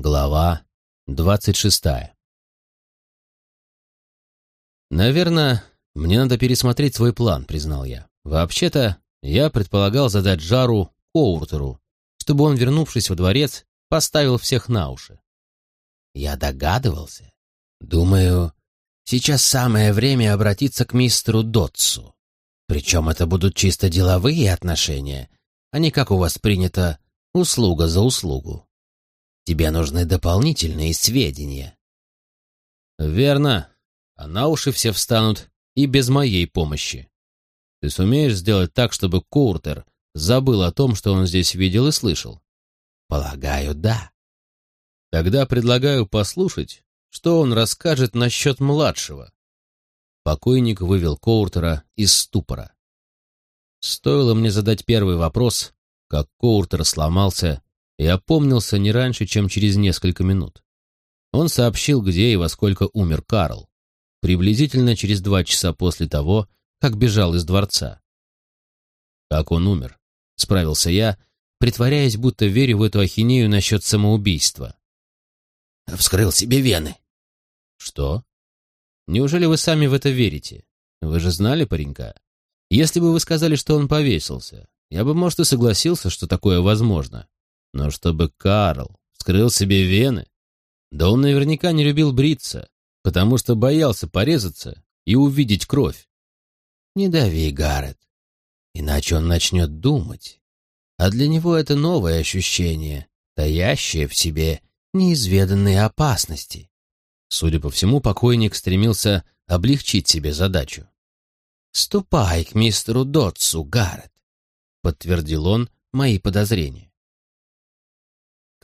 Глава двадцать шестая «Наверное, мне надо пересмотреть свой план», — признал я. «Вообще-то, я предполагал задать жару Коуртеру, чтобы он, вернувшись во дворец, поставил всех на уши. Я догадывался. Думаю, сейчас самое время обратиться к мистеру Дотсу. Причем это будут чисто деловые отношения, а не, как у вас принято, услуга за услугу. Тебе нужны дополнительные сведения. Верно. А на уши все встанут и без моей помощи. Ты сумеешь сделать так, чтобы Куртер забыл о том, что он здесь видел и слышал? Полагаю, да. Тогда предлагаю послушать, что он расскажет насчет младшего. Покойник вывел Коуртера из ступора. Стоило мне задать первый вопрос, как Коуртер сломался и опомнился не раньше, чем через несколько минут. Он сообщил, где и во сколько умер Карл, приблизительно через два часа после того, как бежал из дворца. «Как он умер?» — справился я, притворяясь, будто верю в эту ахинею насчет самоубийства. «Вскрыл себе вены». «Что? Неужели вы сами в это верите? Вы же знали паренька? Если бы вы сказали, что он повесился, я бы, может, и согласился, что такое возможно. Но чтобы Карл вскрыл себе вены? Да он наверняка не любил бриться, потому что боялся порезаться и увидеть кровь. Не дави, Гаррет, иначе он начнет думать. А для него это новое ощущение, таящее в себе неизведанные опасности. Судя по всему, покойник стремился облегчить себе задачу. «Ступай к мистеру Дотсу, Гаррет», — подтвердил он мои подозрения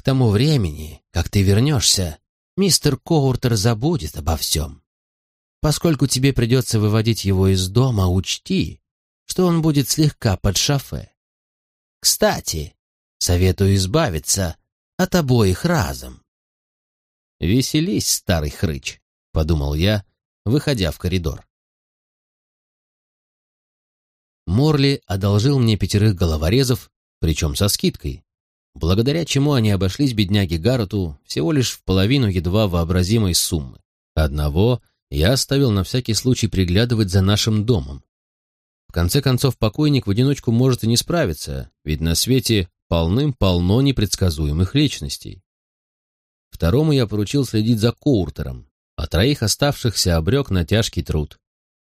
тому времени, как ты вернешься, мистер Коуртер забудет обо всем. Поскольку тебе придется выводить его из дома, учти, что он будет слегка под шофе. Кстати, советую избавиться от обоих разом. «Веселись, старый хрыч», — подумал я, выходя в коридор. Морли одолжил мне пятерых головорезов, причем со скидкой, благодаря чему они обошлись бедняге Гаррету всего лишь в половину едва вообразимой суммы. Одного я оставил на всякий случай приглядывать за нашим домом. В конце концов, покойник в одиночку может и не справиться, ведь на свете полным-полно непредсказуемых личностей. Второму я поручил следить за Коуртером, а троих оставшихся обрек на тяжкий труд.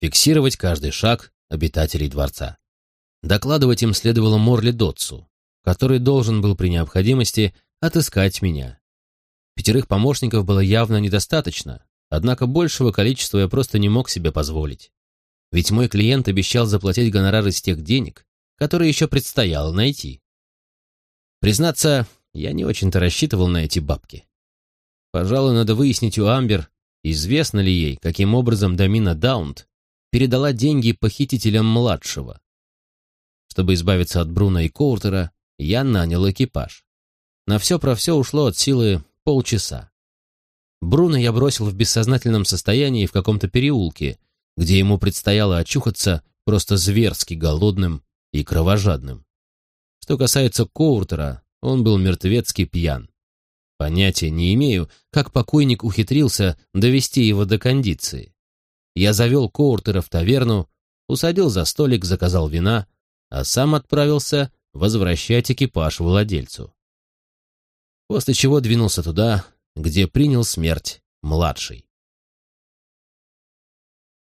Фиксировать каждый шаг обитателей дворца. Докладывать им следовало Морли Дотсу, который должен был при необходимости отыскать меня. Пятерых помощников было явно недостаточно, однако большего количества я просто не мог себе позволить. Ведь мой клиент обещал заплатить гонорар из тех денег, которые еще предстояло найти. Признаться, я не очень-то рассчитывал на эти бабки. Пожалуй, надо выяснить у Амбер, известно ли ей, каким образом Дамина Даунт передала деньги похитителям младшего. Чтобы избавиться от Бруна и Коуртера, я нанял экипаж. На все про все ушло от силы полчаса. Бруно я бросил в бессознательном состоянии в каком-то переулке, где ему предстояло очухаться просто зверски голодным и кровожадным. Что касается Коуртера, он был мертвецки пьян. Понятия не имею, как покойник ухитрился довести его до кондиции. Я завел Коуртера в таверну, усадил за столик, заказал вина, а сам отправился возвращать экипаж владельцу. После чего двинулся туда, где принял смерть младший.